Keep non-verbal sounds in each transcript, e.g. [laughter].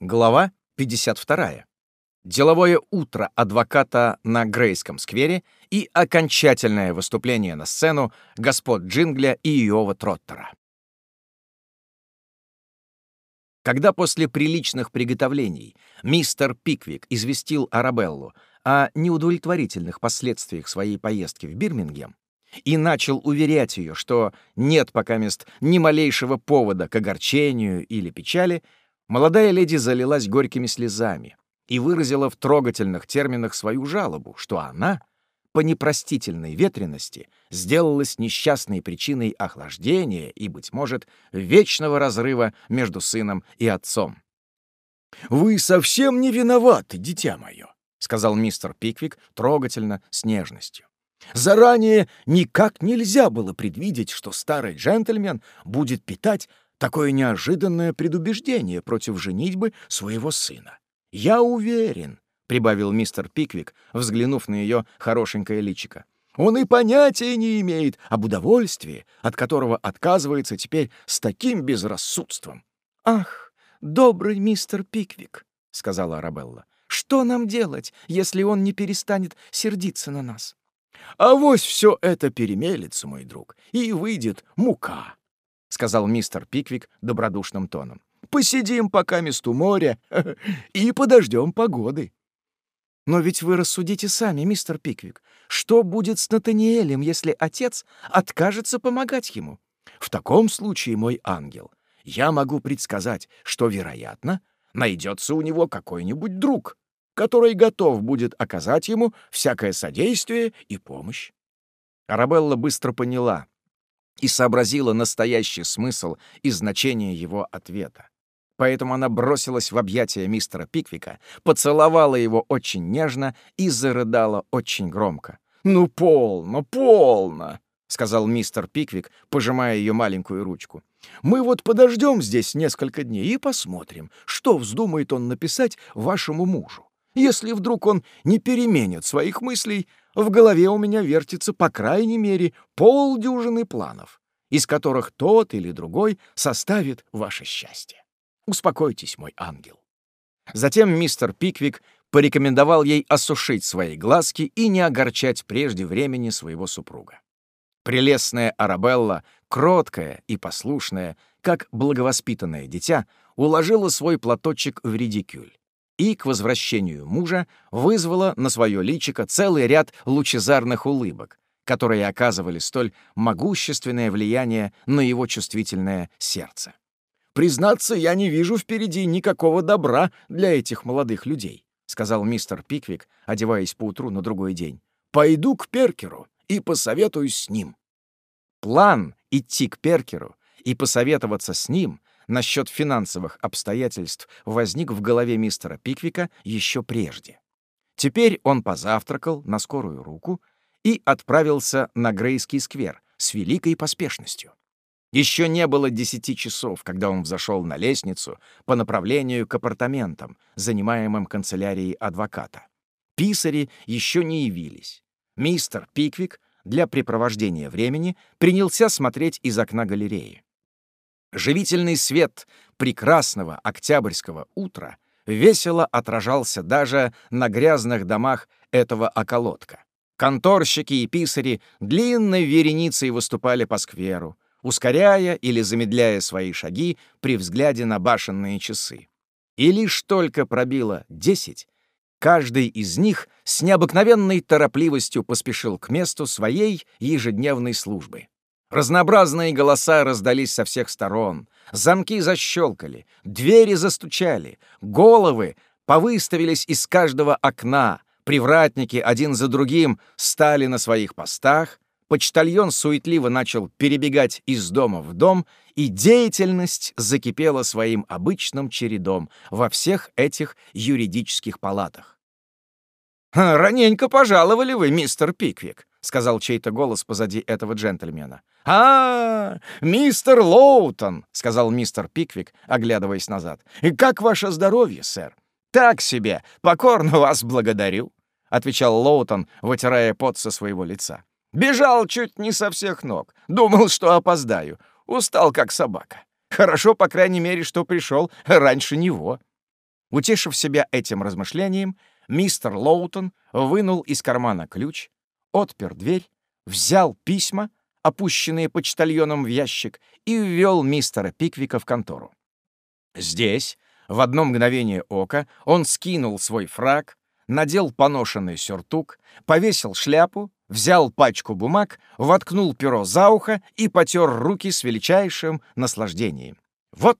Глава 52. Деловое утро адвоката на Грейском сквере и окончательное выступление на сцену господ Джингля и Иова Троттера. Когда после приличных приготовлений мистер Пиквик известил Арабеллу о неудовлетворительных последствиях своей поездки в Бирмингем и начал уверять ее, что нет пока мест ни малейшего повода к огорчению или печали, Молодая леди залилась горькими слезами и выразила в трогательных терминах свою жалобу, что она, по непростительной ветренности, сделалась несчастной причиной охлаждения и, быть может, вечного разрыва между сыном и отцом. «Вы совсем не виноваты, дитя мое», — сказал мистер Пиквик трогательно, с нежностью. «Заранее никак нельзя было предвидеть, что старый джентльмен будет питать такое неожиданное предубеждение против женитьбы своего сына. «Я уверен», — прибавил мистер Пиквик, взглянув на ее хорошенькое личико, «он и понятия не имеет об удовольствии, от которого отказывается теперь с таким безрассудством». «Ах, добрый мистер Пиквик», — сказала Арабелла, «что нам делать, если он не перестанет сердиться на нас?» А «Авось все это перемелется, мой друг, и выйдет мука», — сказал мистер Пиквик добродушным тоном. «Посидим пока месту моря [laughs] и подождем погоды». «Но ведь вы рассудите сами, мистер Пиквик. Что будет с Натаниэлем, если отец откажется помогать ему?» «В таком случае, мой ангел, я могу предсказать, что, вероятно, найдется у него какой-нибудь друг, который готов будет оказать ему всякое содействие и помощь». Арабелла быстро поняла, и сообразила настоящий смысл и значение его ответа. Поэтому она бросилась в объятия мистера Пиквика, поцеловала его очень нежно и зарыдала очень громко. «Ну, полно, полно!» — сказал мистер Пиквик, пожимая ее маленькую ручку. «Мы вот подождем здесь несколько дней и посмотрим, что вздумает он написать вашему мужу. Если вдруг он не переменит своих мыслей, в голове у меня вертится, по крайней мере, полдюжины планов, из которых тот или другой составит ваше счастье. Успокойтесь, мой ангел. Затем мистер Пиквик порекомендовал ей осушить свои глазки и не огорчать прежде времени своего супруга. Прелестная Арабелла, кроткая и послушная, как благовоспитанное дитя, уложила свой платочек в редикюль и к возвращению мужа вызвала на свое личико целый ряд лучезарных улыбок, которые оказывали столь могущественное влияние на его чувствительное сердце. «Признаться, я не вижу впереди никакого добра для этих молодых людей», сказал мистер Пиквик, одеваясь поутру на другой день. «Пойду к Перкеру и посоветуюсь с ним». План идти к Перкеру и посоветоваться с ним насчет финансовых обстоятельств возник в голове мистера Пиквика еще прежде. Теперь он позавтракал на скорую руку и отправился на Грейский сквер с великой поспешностью. Еще не было десяти часов, когда он взошел на лестницу по направлению к апартаментам, занимаемым канцелярией адвоката. Писари еще не явились. Мистер Пиквик для препровождения времени принялся смотреть из окна галереи. Живительный свет прекрасного октябрьского утра весело отражался даже на грязных домах этого околотка. Конторщики и писари длинной вереницей выступали по скверу, ускоряя или замедляя свои шаги при взгляде на башенные часы. И лишь только пробило десять, каждый из них с необыкновенной торопливостью поспешил к месту своей ежедневной службы. Разнообразные голоса раздались со всех сторон, замки защелкали, двери застучали, головы повыставились из каждого окна, привратники один за другим стали на своих постах, почтальон суетливо начал перебегать из дома в дом, и деятельность закипела своим обычным чередом во всех этих юридических палатах. «Раненько пожаловали вы, мистер Пиквик», — сказал чей-то голос позади этого джентльмена. «А, мистер Лоутон», — сказал мистер Пиквик, оглядываясь назад. «И как ваше здоровье, сэр?» «Так себе, покорно вас благодарю», — отвечал Лоутон, вытирая пот со своего лица. «Бежал чуть не со всех ног. Думал, что опоздаю. Устал, как собака. Хорошо, по крайней мере, что пришел раньше него». Утешив себя этим размышлением, мистер Лоутон вынул из кармана ключ, отпер дверь, взял письма, опущенные почтальоном в ящик, и ввел мистера Пиквика в контору. Здесь, в одно мгновение ока, он скинул свой фраг, надел поношенный сюртук, повесил шляпу, взял пачку бумаг, воткнул перо за ухо и потер руки с величайшим наслаждением. «Вот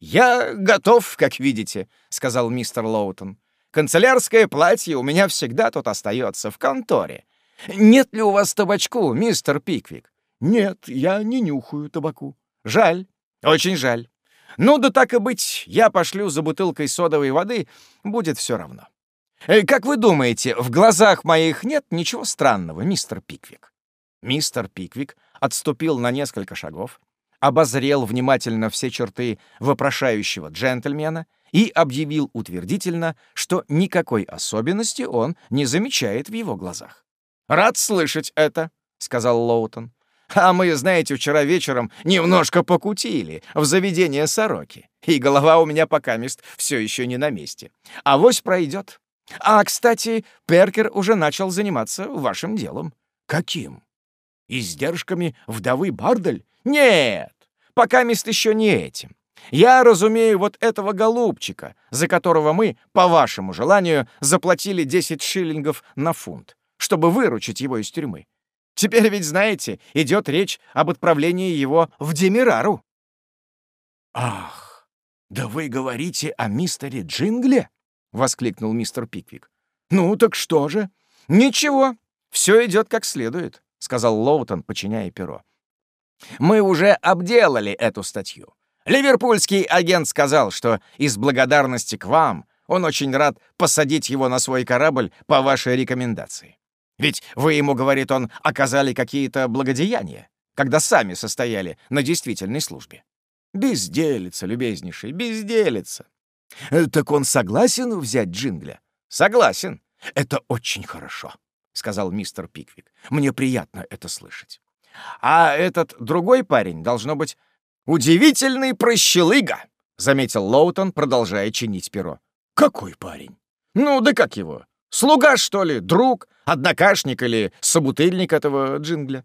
я готов, как видите», — сказал мистер Лоутон. «Канцелярское платье у меня всегда тут остается, в конторе. Нет ли у вас табачку, мистер Пиквик?» «Нет, я не нюхаю табаку». «Жаль, очень жаль. Ну да так и быть, я пошлю за бутылкой содовой воды, будет все равно. Э, как вы думаете, в глазах моих нет ничего странного, мистер Пиквик? Мистер Пиквик отступил на несколько шагов, обозрел внимательно все черты вопрошающего джентльмена и объявил утвердительно, что никакой особенности он не замечает в его глазах. «Рад слышать это», — сказал Лоутон. А мы, знаете, вчера вечером немножко покутили в заведение сороки, и голова у меня пока мест все еще не на месте. А вось пройдет. А, кстати, Перкер уже начал заниматься вашим делом. Каким? Издержками вдовы Бардель? Нет, пока мест еще не этим. Я разумею вот этого голубчика, за которого мы, по вашему желанию, заплатили 10 шиллингов на фунт, чтобы выручить его из тюрьмы. Теперь ведь, знаете, идет речь об отправлении его в Демирару». «Ах, да вы говорите о мистере Джингле?» — воскликнул мистер Пиквик. «Ну, так что же?» «Ничего, все идет как следует», — сказал Лоутон, подчиняя перо. «Мы уже обделали эту статью. Ливерпульский агент сказал, что из благодарности к вам он очень рад посадить его на свой корабль по вашей рекомендации. Ведь вы ему, говорит он, оказали какие-то благодеяния, когда сами состояли на действительной службе. Безделица, любезнейший, безделица. Э, так он согласен взять Джингля? Согласен. Это очень хорошо, сказал мистер Пиквик. Мне приятно это слышать. А этот другой парень, должно быть, удивительный прощелыга, заметил Лоутон, продолжая чинить перо. Какой парень? Ну, да как его? Слуга, что ли? Друг? Однокашник или собутыльник этого джингля?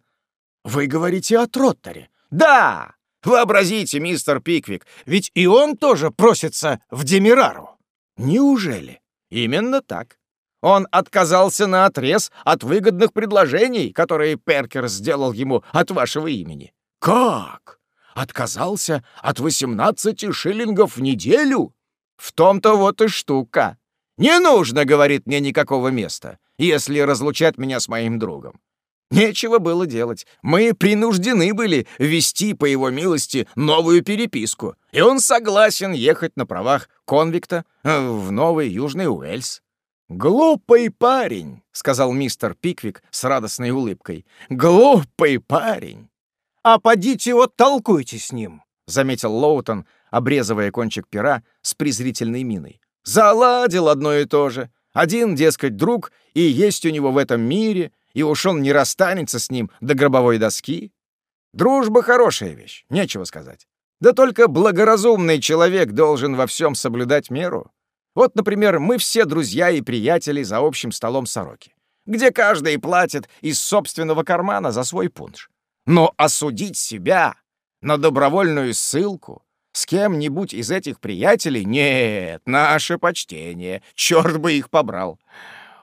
Вы говорите о Троттере? Да! Вообразите, мистер Пиквик, ведь и он тоже просится в Демирару. Неужели? Именно так. Он отказался на отрез от выгодных предложений, которые Перкер сделал ему от вашего имени. Как? Отказался от 18 шиллингов в неделю? В том-то вот и штука. Не нужно, говорит мне, никакого места, если разлучать меня с моим другом. Нечего было делать. Мы принуждены были вести, по его милости, новую переписку, и он согласен ехать на правах конвикта э, в Новый Южный Уэльс. «Глупый парень», — сказал мистер Пиквик с радостной улыбкой. «Глупый парень». «А подите вот толкуйте с ним», — заметил Лоутон, обрезывая кончик пера с презрительной миной. Заладил одно и то же. Один, дескать, друг, и есть у него в этом мире, и уж он не расстанется с ним до гробовой доски. Дружба — хорошая вещь, нечего сказать. Да только благоразумный человек должен во всем соблюдать меру. Вот, например, мы все друзья и приятели за общим столом сороки, где каждый платит из собственного кармана за свой пунш. Но осудить себя на добровольную ссылку с кем-нибудь из этих приятелей? Нет, наше почтение. Черт бы их побрал.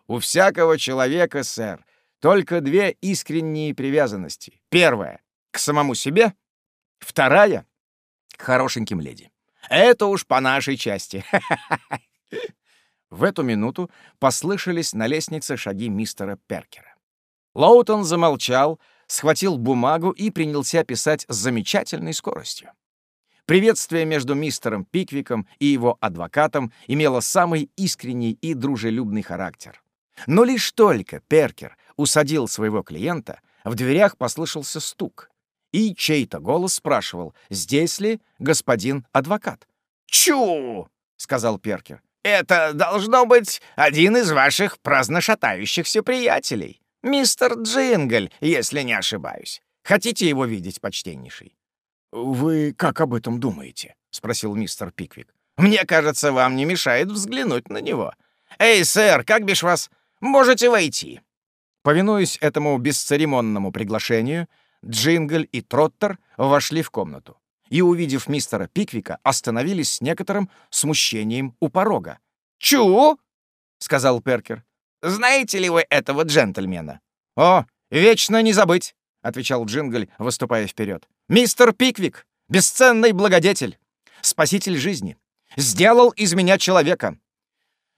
У всякого человека, сэр, только две искренние привязанности. Первая — к самому себе. Вторая — к хорошеньким леди. Это уж по нашей части. [laughs] В эту минуту послышались на лестнице шаги мистера Перкера. Лоутон замолчал, схватил бумагу и принялся писать с замечательной скоростью. Приветствие между мистером Пиквиком и его адвокатом имело самый искренний и дружелюбный характер. Но лишь только Перкер усадил своего клиента, в дверях послышался стук, и чей-то голос спрашивал, здесь ли господин адвокат. «Чу!» — сказал Перкер. «Это должно быть один из ваших праздно шатающихся приятелей, мистер Джингль, если не ошибаюсь. Хотите его видеть, почтеннейший?» «Вы как об этом думаете?» — спросил мистер Пиквик. Мне кажется, вам не мешает взглянуть на него. Эй, сэр, как бишь вас? Можете войти». Повинуясь этому бесцеремонному приглашению, Джингль и Троттер вошли в комнату и, увидев мистера Пиквика, остановились с некоторым смущением у порога. «Чу!» — сказал Перкер. «Знаете ли вы этого джентльмена?» «О, вечно не забыть!» — отвечал Джингль, выступая вперед. «Мистер Пиквик, бесценный благодетель, спаситель жизни, сделал из меня человека.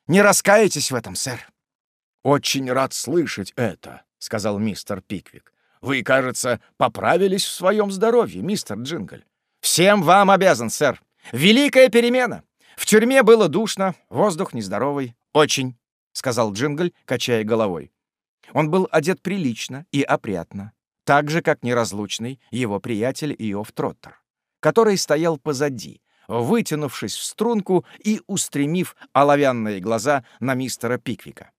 Не раскаетесь в этом, сэр?» «Очень рад слышать это», — сказал мистер Пиквик. «Вы, кажется, поправились в своем здоровье, мистер Джингль». «Всем вам обязан, сэр. Великая перемена. В тюрьме было душно, воздух нездоровый. Очень», — сказал Джингль, качая головой. Он был одет прилично и опрятно, так же, как неразлучный его приятель Иов Троттер, который стоял позади, вытянувшись в струнку и устремив оловянные глаза на мистера Пиквика.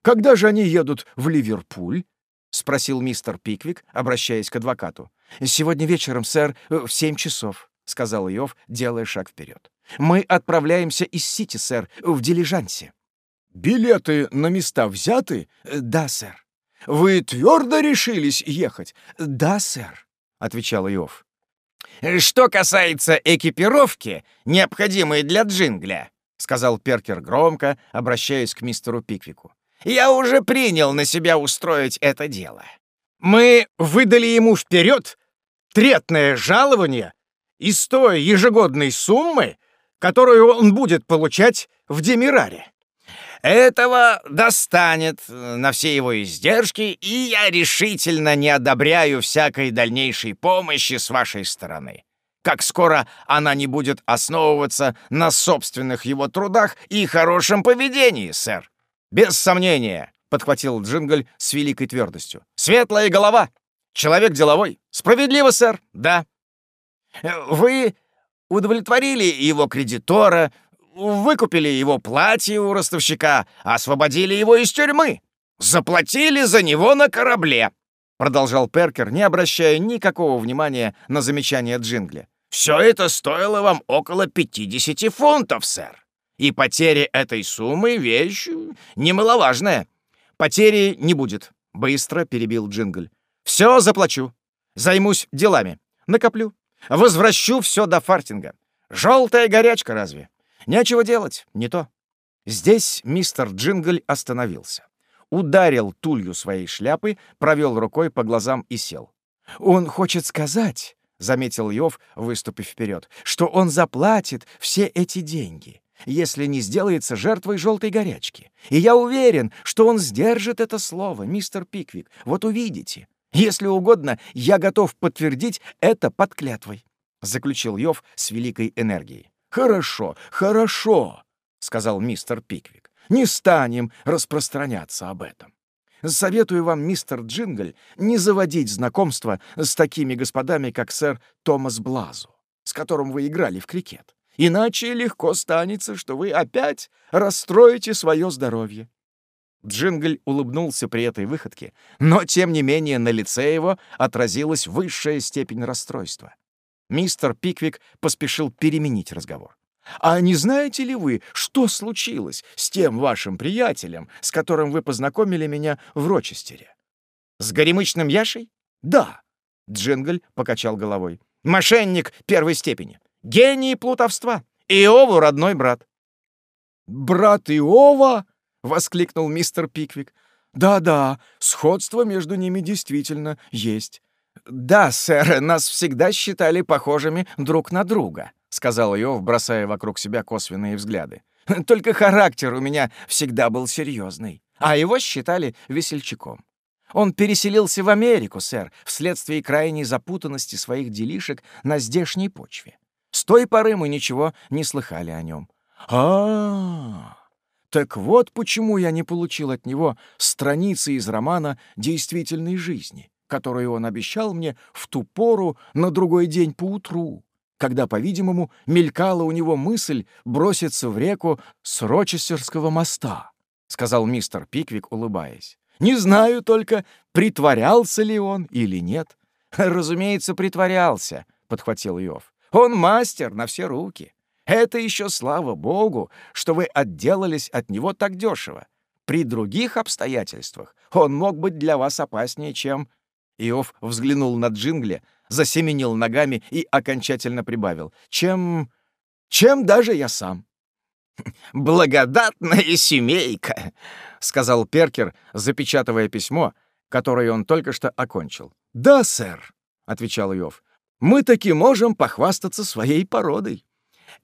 «Когда же они едут в Ливерпуль?» — спросил мистер Пиквик, обращаясь к адвокату. «Сегодня вечером, сэр, в семь часов», — сказал Иов, делая шаг вперед. «Мы отправляемся из Сити, сэр, в дилижансе». «Билеты на места взяты?» «Да, сэр». «Вы твердо решились ехать?» «Да, сэр», — отвечал Иов. «Что касается экипировки, необходимой для джингля», — сказал Перкер громко, обращаясь к мистеру Пиквику. «Я уже принял на себя устроить это дело. Мы выдали ему вперед третное жалование из той ежегодной суммы, которую он будет получать в Демираре. Этого достанет э, на все его издержки, и я решительно не одобряю всякой дальнейшей помощи с вашей стороны. Как скоро она не будет основываться на собственных его трудах и хорошем поведении, сэр. Без сомнения, — подхватил Джингль с великой твердостью. «Светлая голова! Человек деловой! Справедливо, сэр! Да!» «Вы удовлетворили его кредитора, выкупили его платье у ростовщика, освободили его из тюрьмы, заплатили за него на корабле», — продолжал Перкер, не обращая никакого внимания на замечание Джингля. «Все это стоило вам около 50 фунтов, сэр. И потеря этой суммы — вещь немаловажная». «Потери не будет», — быстро перебил Джингль. «Все заплачу. Займусь делами. Накоплю. Возвращу все до фартинга. Желтая горячка разве? Нечего делать, не то. Здесь мистер Джингль остановился. Ударил тулью своей шляпы, провел рукой по глазам и сел. «Он хочет сказать», — заметил Йов, выступив вперед, «что он заплатит все эти деньги, если не сделается жертвой желтой горячки. И я уверен, что он сдержит это слово, мистер Пиквик. Вот увидите. Если угодно, я готов подтвердить это под клятвой», — заключил Йов с великой энергией. «Хорошо, хорошо», — сказал мистер Пиквик. «Не станем распространяться об этом. Советую вам, мистер Джингль, не заводить знакомства с такими господами, как сэр Томас Блазу, с которым вы играли в крикет. Иначе легко станется, что вы опять расстроите свое здоровье». Джингль улыбнулся при этой выходке, но, тем не менее, на лице его отразилась высшая степень расстройства мистер Пиквик поспешил переменить разговор. «А не знаете ли вы, что случилось с тем вашим приятелем, с которым вы познакомили меня в Рочестере?» «С горемычным Яшей?» «Да». Джингль покачал головой. «Мошенник первой степени. Гений плутовства. Иову родной брат». «Брат Иова?» — воскликнул мистер Пиквик. «Да-да, сходство между ними действительно есть. «Да, сэр, нас всегда считали похожими друг на друга», — сказал Иов, бросая вокруг себя косвенные взгляды. «Только характер у меня всегда был серьезный, а его считали весельчаком. Он переселился в Америку, сэр, вследствие крайней запутанности своих делишек на здешней почве. С той поры мы ничего не слыхали о нем. а, -а, -а так вот почему я не получил от него страницы из романа действительной жизни которую он обещал мне в ту пору на другой день поутру, когда, по-видимому, мелькала у него мысль броситься в реку с Рочестерского моста, — сказал мистер Пиквик, улыбаясь. Не знаю только, притворялся ли он или нет. «Разумеется, притворялся», — подхватил Йов. «Он мастер на все руки. Это еще слава богу, что вы отделались от него так дешево. При других обстоятельствах он мог быть для вас опаснее, чем...» Иов взглянул на Джингли, засеменил ногами и окончательно прибавил. «Чем... чем даже я сам». [laughs] «Благодатная семейка», — сказал Перкер, запечатывая письмо, которое он только что окончил. «Да, сэр», — отвечал Иов. «Мы таки можем похвастаться своей породой».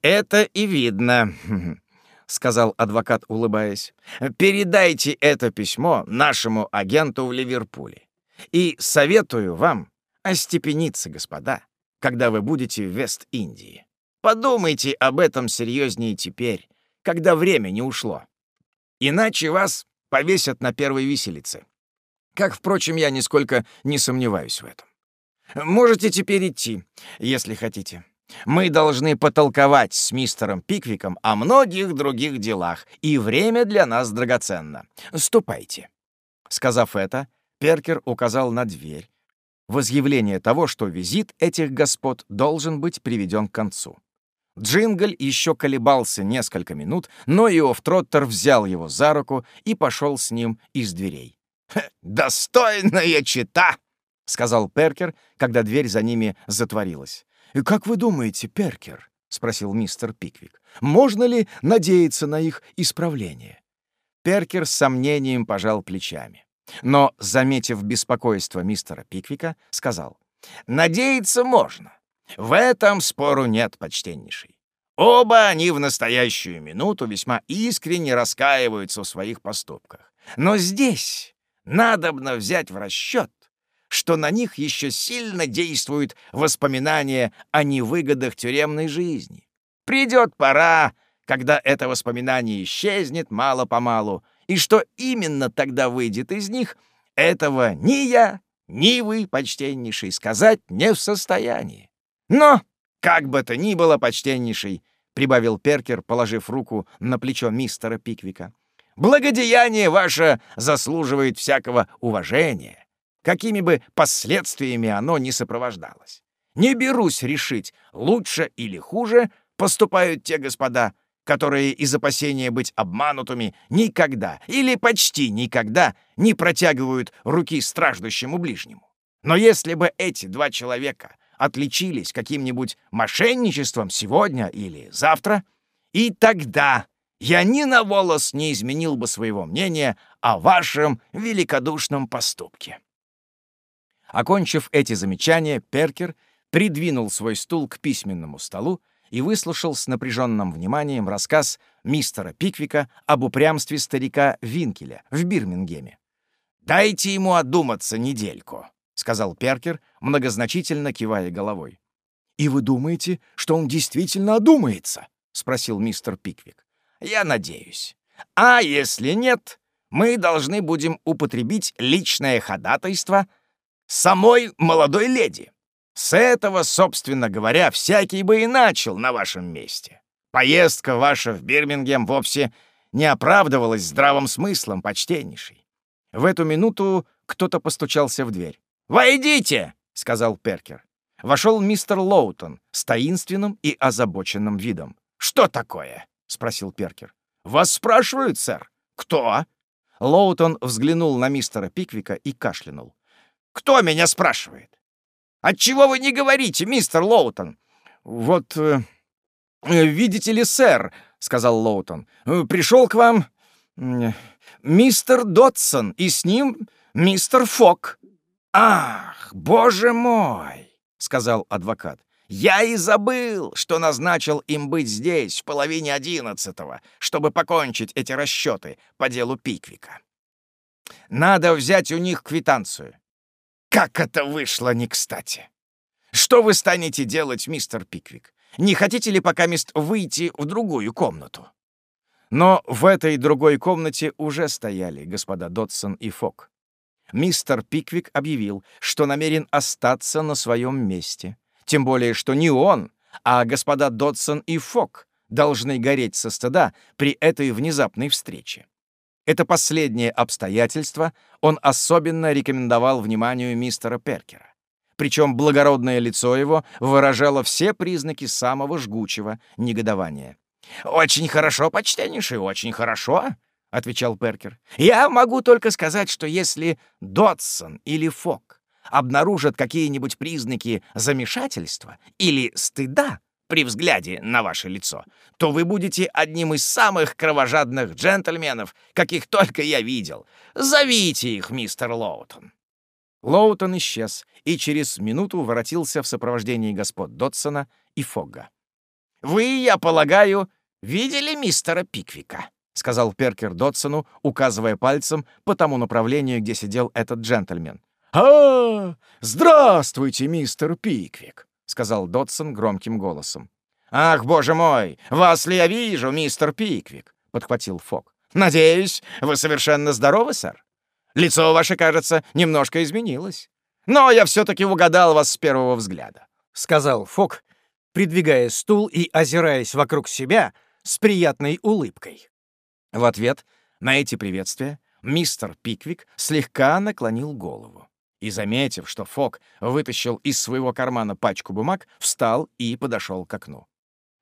«Это и видно», — сказал адвокат, улыбаясь. «Передайте это письмо нашему агенту в Ливерпуле. И советую вам остепениться, господа, когда вы будете в Вест-Индии. Подумайте об этом серьезнее теперь, когда время не ушло. Иначе вас повесят на первой виселице. Как, впрочем, я нисколько не сомневаюсь в этом. Можете теперь идти, если хотите. Мы должны потолковать с мистером Пиквиком о многих других делах, и время для нас драгоценно. Ступайте». Сказав это, Перкер указал на дверь, возъявление того, что визит этих господ должен быть приведен к концу. Джингль еще колебался несколько минут, но Иов Троттер взял его за руку и пошел с ним из дверей. «Достойная чита!» — сказал Перкер, когда дверь за ними затворилась. «И как вы думаете, Перкер?» — спросил мистер Пиквик. «Можно ли надеяться на их исправление?» Перкер с сомнением пожал плечами. Но, заметив беспокойство мистера Пиквика, сказал, «Надеяться можно. В этом спору нет, почтеннейший. Оба они в настоящую минуту весьма искренне раскаиваются в своих поступках. Но здесь надобно взять в расчет, что на них еще сильно действуют воспоминания о невыгодах тюремной жизни. Придет пора, когда это воспоминание исчезнет мало-помалу, и что именно тогда выйдет из них, этого ни я, ни вы, почтеннейший, сказать не в состоянии. Но, как бы то ни было, почтеннейший, — прибавил Перкер, положив руку на плечо мистера Пиквика, — благодеяние ваше заслуживает всякого уважения, какими бы последствиями оно ни сопровождалось. Не берусь решить, лучше или хуже поступают те господа, которые из опасения быть обманутыми никогда или почти никогда не протягивают руки страждущему ближнему. Но если бы эти два человека отличились каким-нибудь мошенничеством сегодня или завтра, и тогда я ни на волос не изменил бы своего мнения о вашем великодушном поступке». Окончив эти замечания, Перкер придвинул свой стул к письменному столу и выслушал с напряженным вниманием рассказ мистера Пиквика об упрямстве старика Винкеля в Бирмингеме. «Дайте ему одуматься недельку», — сказал Перкер, многозначительно кивая головой. «И вы думаете, что он действительно одумается?» — спросил мистер Пиквик. «Я надеюсь. А если нет, мы должны будем употребить личное ходатайство самой молодой леди. С этого, собственно говоря, всякий бы и начал на вашем месте. Поездка ваша в Бирмингем вовсе не оправдывалась здравым смыслом, почтеннейший». В эту минуту кто-то постучался в дверь. «Войдите!» — сказал Перкер. Вошел мистер Лоутон с таинственным и озабоченным видом. «Что такое?» — спросил Перкер. «Вас спрашивают, сэр». «Кто?» Лоутон взглянул на мистера Пиквика и кашлянул. «Кто меня спрашивает?» «Отчего вы не говорите, мистер Лоутон?» «Вот, э, видите ли, сэр», — сказал Лоутон, — «пришел к вам э, мистер Дотсон, и с ним мистер Фок». «Ах, боже мой!» — сказал адвокат. «Я и забыл, что назначил им быть здесь в половине одиннадцатого, чтобы покончить эти расчеты по делу Пиквика. Надо взять у них квитанцию. Как это вышло не кстати! Что вы станете делать, мистер Пиквик? Не хотите ли пока мест выйти в другую комнату?» Но в этой другой комнате уже стояли господа Дотсон и Фок мистер Пиквик объявил, что намерен остаться на своем месте. Тем более, что не он, а господа Додсон и Фок должны гореть со стыда при этой внезапной встрече. Это последнее обстоятельство он особенно рекомендовал вниманию мистера Перкера. причем благородное лицо его выражало все признаки самого жгучего негодования. «Очень хорошо, почтеннейший, очень хорошо», — отвечал Перкер. «Я могу только сказать, что если Дотсон или Фок обнаружат какие-нибудь признаки замешательства или стыда при взгляде на ваше лицо, то вы будете одним из самых кровожадных джентльменов, каких только я видел. Зовите их, мистер Лоутон». Лоутон исчез и через минуту воротился в сопровождении господ Дотсона и Фогга. «Вы, я полагаю, видели мистера Пиквика?» — сказал Перкер Дотсону, указывая пальцем по тому направлению, где сидел этот джентльмен. «А, здравствуйте, мистер Пиквик!» — сказал Дотсон громким голосом. «Ах, боже мой, вас ли я вижу, мистер Пиквик?» — подхватил Фок. «Надеюсь, вы совершенно здоровы, сэр? Лицо ваше, кажется, немножко изменилось. Но я все-таки угадал вас с первого взгляда», — сказал Фок, придвигая стул и озираясь вокруг себя с приятной улыбкой. В ответ на эти приветствия мистер Пиквик слегка наклонил голову и, заметив, что Фок вытащил из своего кармана пачку бумаг, встал и подошел к окну.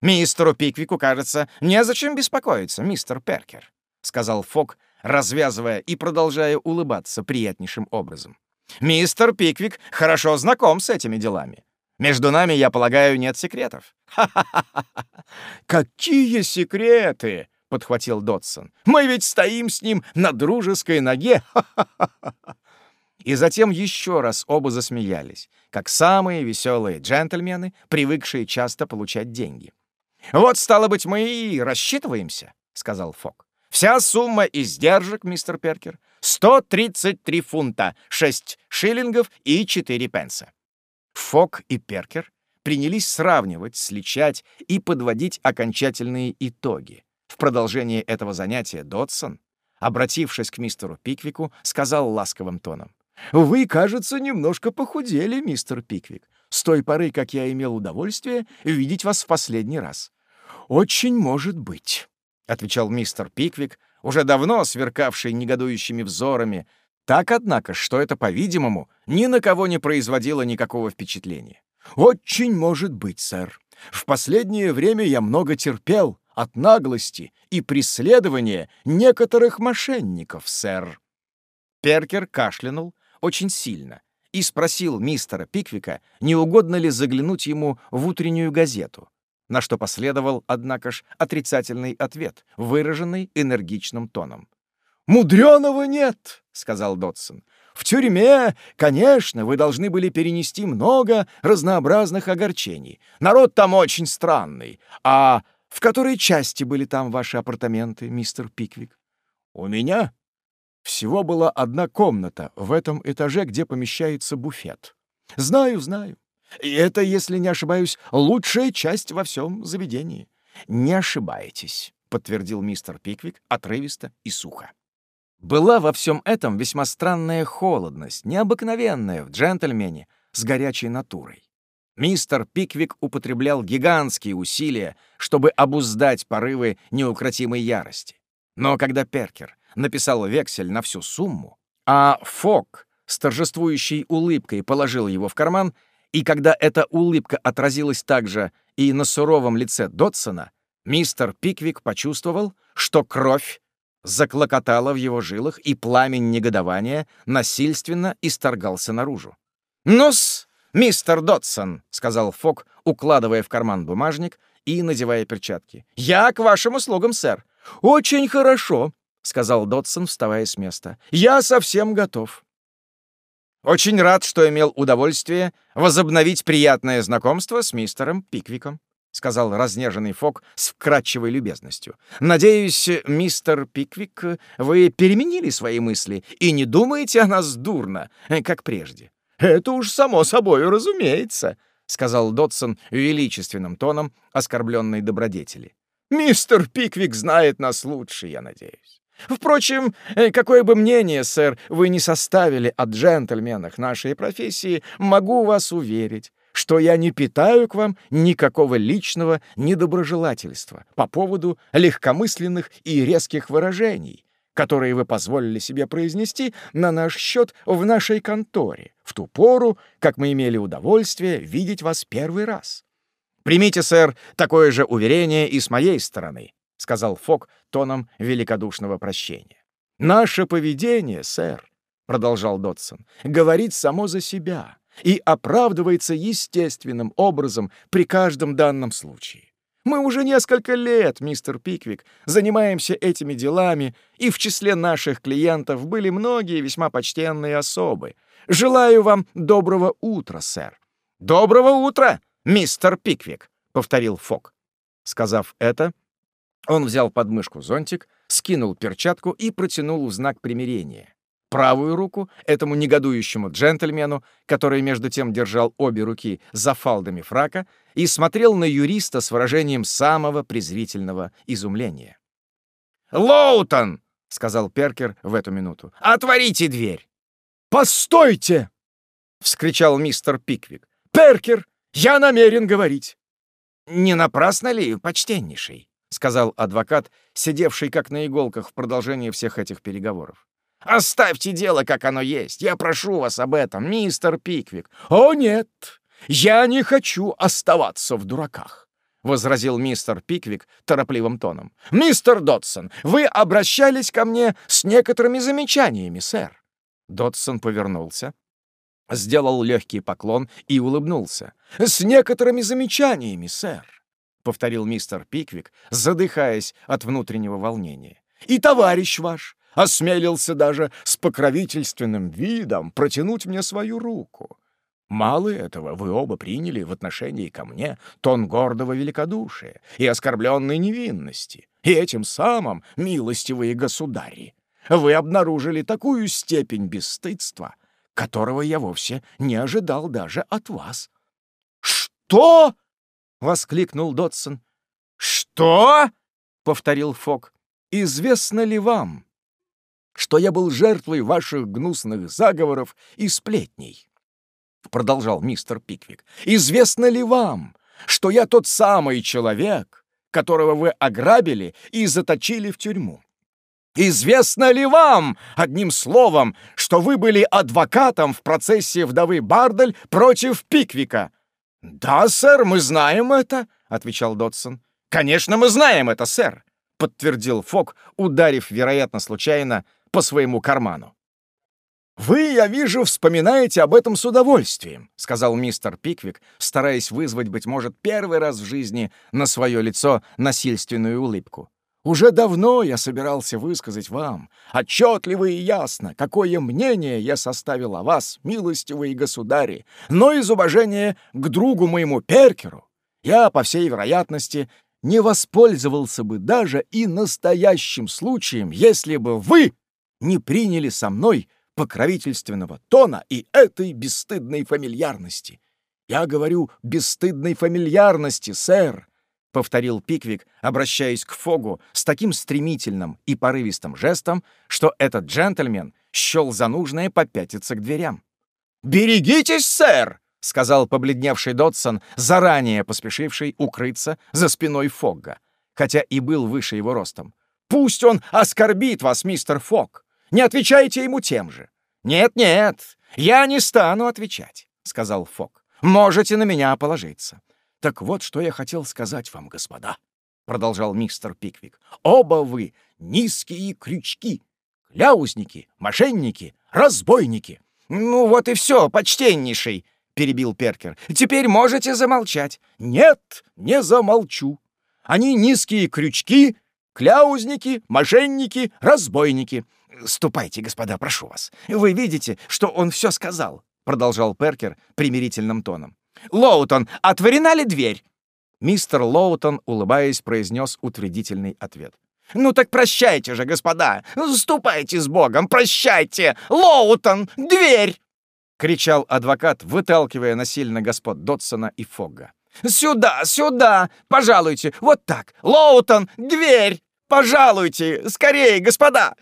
«Мистеру Пиквику, кажется, незачем беспокоиться, мистер Перкер», — сказал Фок, развязывая и продолжая улыбаться приятнейшим образом. «Мистер Пиквик хорошо знаком с этими делами. Между нами, я полагаю, нет секретов». «Ха-ха-ха! Какие секреты!» — подхватил Дотсон. «Мы ведь стоим с ним на дружеской ноге! И затем еще раз оба засмеялись, как самые веселые джентльмены, привыкшие часто получать деньги. «Вот, стало быть, мы и рассчитываемся», — сказал Фок. «Вся сумма издержек, мистер Перкер, 133 фунта, 6 шиллингов и 4 пенса». Фок и Перкер принялись сравнивать, сличать и подводить окончательные итоги. В продолжение этого занятия Додсон, обратившись к мистеру Пиквику, сказал ласковым тоном. «Вы, кажется, немножко похудели, мистер Пиквик, с той поры, как я имел удовольствие видеть вас в последний раз». «Очень может быть», — отвечал мистер Пиквик, уже давно сверкавший негодующими взорами, так, однако, что это, по-видимому, ни на кого не производило никакого впечатления. «Очень может быть, сэр. В последнее время я много терпел, от наглости и преследования некоторых мошенников, сэр». Перкер кашлянул очень сильно и спросил мистера Пиквика, не угодно ли заглянуть ему в утреннюю газету, на что последовал, однако ж, отрицательный ответ, выраженный энергичным тоном. «Мудреного нет!» — сказал Дотсон. «В тюрьме, конечно, вы должны были перенести много разнообразных огорчений. Народ там очень странный. А в которой части были там ваши апартаменты, мистер Пиквик? У меня всего была одна комната в этом этаже, где помещается буфет. Знаю, знаю. И это, если не ошибаюсь, лучшая часть во всем заведении. Не ошибаетесь, подтвердил мистер Пиквик отрывисто и сухо. Была во всем этом весьма странная холодность, необыкновенная в джентльмене с горячей натурой. Мистер Пиквик употреблял гигантские усилия, чтобы обуздать порывы неукротимой ярости. Но когда Перкер написал вексель на всю сумму, а Фок с торжествующей улыбкой положил его в карман, и когда эта улыбка отразилась также и на суровом лице Дотсона, мистер Пиквик почувствовал, что кровь заклокотала в его жилах, и пламень негодования насильственно исторгался наружу. «Ну-с!» «Мистер Дотсон», — сказал Фок, укладывая в карман бумажник и надевая перчатки. «Я к вашим услугам, сэр». «Очень хорошо», — сказал Дотсон, вставая с места. «Я совсем готов». «Очень рад, что имел удовольствие возобновить приятное знакомство с мистером Пиквиком», — сказал разнеженный Фок с вкрадчивой любезностью. «Надеюсь, мистер Пиквик, вы переменили свои мысли и не думаете о нас дурно, как прежде». «Это уж само собой разумеется», — сказал Дотсон величественным тоном оскорбленной добродетели. «Мистер Пиквик знает нас лучше, я надеюсь. Впрочем, э, какое бы мнение, сэр, вы не составили о джентльменах нашей профессии, могу вас уверить, что я не питаю к вам никакого личного недоброжелательства по поводу легкомысленных и резких выражений, которые вы позволили себе произнести на наш счет в нашей конторе, в ту пору, как мы имели удовольствие видеть вас первый раз. «Примите, сэр, такое же уверение и с моей стороны», — сказал Фок тоном великодушного прощения. «Наше поведение, сэр», — продолжал Дотсон, — «говорит само за себя и оправдывается естественным образом при каждом данном случае. Мы уже несколько лет, мистер Пиквик, занимаемся этими делами, и в числе наших клиентов были многие весьма почтенные особы. Желаю вам доброго утра, сэр». «Доброго утра, мистер Пиквик», — повторил Фок. Сказав это, он взял подмышку зонтик, скинул перчатку и протянул в знак примирения правую руку этому негодующему джентльмену, который между тем держал обе руки за фалдами фрака, и смотрел на юриста с выражением самого презрительного изумления. «Лоутон!» — сказал Перкер в эту минуту. «Отворите дверь!» «Постойте!» — вскричал мистер Пиквик. «Перкер, я намерен говорить!» «Не напрасно ли, почтеннейший?» — сказал адвокат, сидевший как на иголках в продолжении всех этих переговоров. Оставьте дело, как оно есть. Я прошу вас об этом, мистер Пиквик. О, нет, я не хочу оставаться в дураках. — возразил мистер Пиквик торопливым тоном. «Мистер Дотсон, вы обращались ко мне с некоторыми замечаниями, сэр». Дотсон повернулся, сделал легкий поклон и улыбнулся. «С некоторыми замечаниями, сэр», — повторил мистер Пиквик, задыхаясь от внутреннего волнения. «И товарищ ваш, осмелился даже с покровительственным видом протянуть мне свою руку. Мало этого, вы оба приняли в отношении ко мне тон гордого великодушия и оскорбленной невинности, и этим самым, милостивые государи, вы обнаружили такую степень бесстыдства, которого я вовсе не ожидал даже от вас. «Что?» — воскликнул Дотсон. «Что?» — повторил Фок. «Известно ли вам, что я был жертвой ваших гнусных заговоров и сплетней. Продолжал мистер Пиквик. Известно ли вам, что я тот самый человек, которого вы ограбили и заточили в тюрьму? Известно ли вам, одним словом, что вы были адвокатом в процессе вдовы Бардель против Пиквика? «Да, сэр, мы знаем это», — отвечал Дотсон. «Конечно, мы знаем это, сэр», — подтвердил Фок, ударив, вероятно, случайно, по своему карману. «Вы, я вижу, вспоминаете об этом с удовольствием», — сказал мистер Пиквик, стараясь вызвать, быть может, первый раз в жизни на свое лицо насильственную улыбку. «Уже давно я собирался высказать вам, отчетливо и ясно, какое мнение я составил о вас, милостивые государи, но из уважения к другу моему Перкеру я, по всей вероятности, не воспользовался бы даже и настоящим случаем, если бы вы не приняли со мной покровительственного тона и этой бесстыдной фамильярности. Я говорю бесстыдной фамильярности, сэр, — повторил Пиквик, обращаясь к Фогу с таким стремительным и порывистым жестом, что этот джентльмен счел за нужное попятиться к дверям. «Берегитесь, сэр!» — сказал побледневший Дотсон, заранее поспешивший укрыться за спиной Фогга, хотя и был выше его ростом. «Пусть он оскорбит вас, мистер Фог! Не отвечайте ему тем же. Нет-нет, я не стану отвечать, сказал Фок. Можете на меня положиться. Так вот, что я хотел сказать вам, господа, продолжал мистер Пиквик. Оба вы низкие крючки, кляузники, мошенники, разбойники. Ну вот и все, почтеннейший, перебил Перкер. Теперь можете замолчать. Нет, не замолчу. Они низкие крючки, кляузники, мошенники, разбойники. «Ступайте, господа, прошу вас. Вы видите, что он все сказал», — продолжал Перкер примирительным тоном. «Лоутон, отворена ли дверь?» Мистер Лоутон, улыбаясь, произнес утвердительный ответ. «Ну так прощайте же, господа! Ступайте с Богом, прощайте! Лоутон, дверь!» — кричал адвокат, выталкивая насильно господ Дотсона и Фогга. «Сюда, сюда! Пожалуйте! Вот так! Лоутон, дверь! Пожалуйте! Скорее, господа!»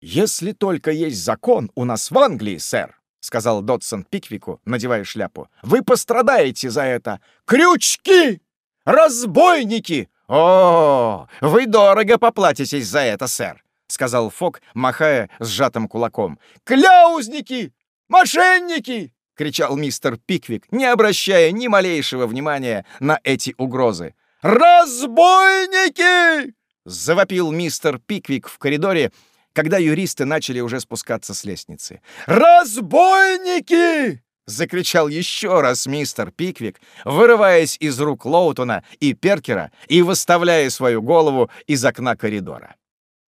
«Если только есть закон у нас в Англии, сэр», — сказал Дотсон Пиквику, надевая шляпу, — «вы пострадаете за это. Крючки! Разбойники!» «О, вы дорого поплатитесь за это, сэр», — сказал Фок, махая сжатым кулаком. «Кляузники! Мошенники!» — кричал мистер Пиквик, не обращая ни малейшего внимания на эти угрозы. «Разбойники!» — завопил мистер Пиквик в коридоре, когда юристы начали уже спускаться с лестницы. «Разбойники!» — закричал еще раз мистер Пиквик, вырываясь из рук Лоутона и Перкера и выставляя свою голову из окна коридора.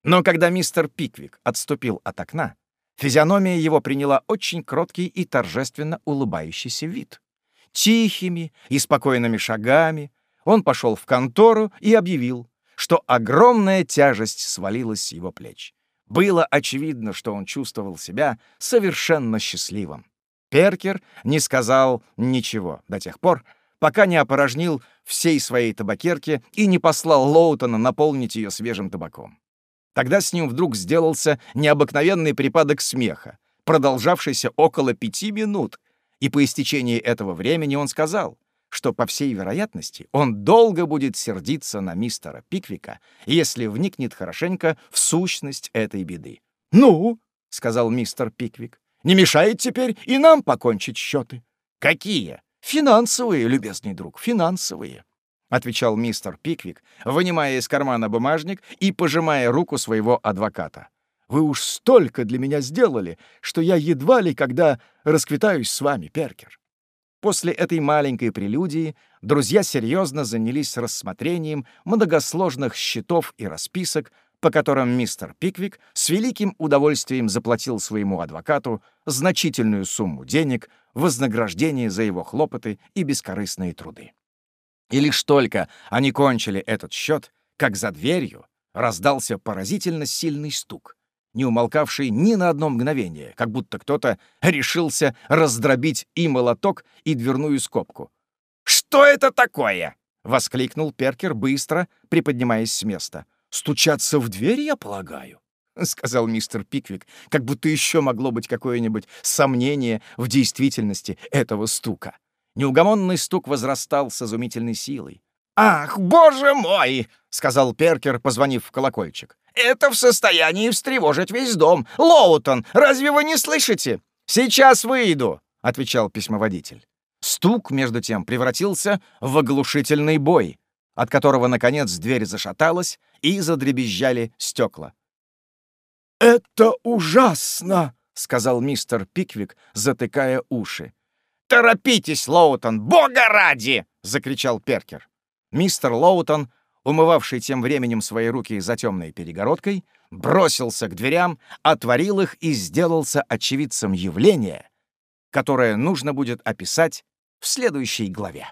Но когда мистер Пиквик отступил от окна, физиономия его приняла очень кроткий и торжественно улыбающийся вид. Тихими и спокойными шагами он пошел в контору и объявил, что огромная тяжесть свалилась с его плеч. Было очевидно, что он чувствовал себя совершенно счастливым. Перкер не сказал ничего до тех пор, пока не опорожнил всей своей табакерки и не послал Лоутона наполнить ее свежим табаком. Тогда с ним вдруг сделался необыкновенный припадок смеха, продолжавшийся около пяти минут, и по истечении этого времени он сказал, что, по всей вероятности, он долго будет сердиться на мистера Пиквика, если вникнет хорошенько в сущность этой беды. «Ну», — сказал мистер Пиквик, — «не мешает теперь и нам покончить счеты». «Какие?» «Финансовые, любезный друг, финансовые. — отвечал мистер Пиквик, вынимая из кармана бумажник и пожимая руку своего адвоката. «Вы уж столько для меня сделали, что я едва ли когда расквитаюсь с вами, Перкер». После этой маленькой прелюдии друзья серьезно занялись рассмотрением многосложных счетов и расписок, по которым мистер Пиквик с великим удовольствием заплатил своему адвокату значительную сумму денег вознаграждение за его хлопоты и бескорыстные труды. И лишь только они кончили этот счет, как за дверью раздался поразительно сильный стук, не умолкавший ни на одно мгновение, как будто кто-то решился раздробить и молоток, и дверную скобку. «Что это такое?» — воскликнул Перкер быстро, приподнимаясь с места. «Стучаться в дверь, я полагаю?» — сказал мистер Пиквик, как будто еще могло быть какое-нибудь сомнение в действительности этого стука. Неугомонный стук возрастал с изумительной силой. «Ах, боже мой!» — сказал Перкер, позвонив в колокольчик. «Это в состоянии встревожить весь дом. Лоутон, разве вы не слышите?» «Сейчас выйду», — отвечал письмоводитель. Стук, между тем, превратился в оглушительный бой, от которого, наконец, дверь зашаталась и задребезжали стекла. «Это ужасно!» — сказал мистер Пиквик, затыкая уши. «Торопитесь, Лоутон, бога ради!» — закричал Перкер. Мистер Лоутон, умывавший тем временем свои руки за темной перегородкой, бросился к дверям, отворил их и сделался очевидцем явления, которое нужно будет описать в следующей главе.